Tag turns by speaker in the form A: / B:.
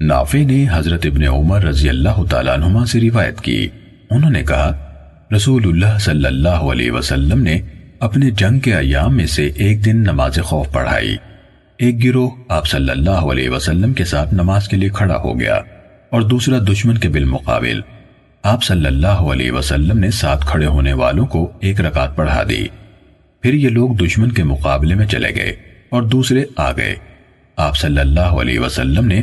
A: نافع نے حضرت ابن عمر رضی اللہ تعالیٰ عنہما سے روایت کی۔ انہوں نے کہا، رسول اللہ صلی اللہ علیہ وسلم نے اپنے جنگ کے ایام میں سے ایک دن نماز خوف پڑھائی۔ ایک گروہ آپ صلی اللہ علیہ وسلم کے ساتھ نماز کے لیے کھڑا ہو گیا اور دوسرا دشمن کے بالمقابل آپ صلی اللہ علیہ وسلم نے ساتھ کھڑے ہونے والوں کو ایک رکعت پڑھا دی۔ پھر یہ لوگ دشمن کے مقابلے میں چلے گئے اور دوسرے آ گئے۔ آپ صلی اللہ علیہ وسلم نے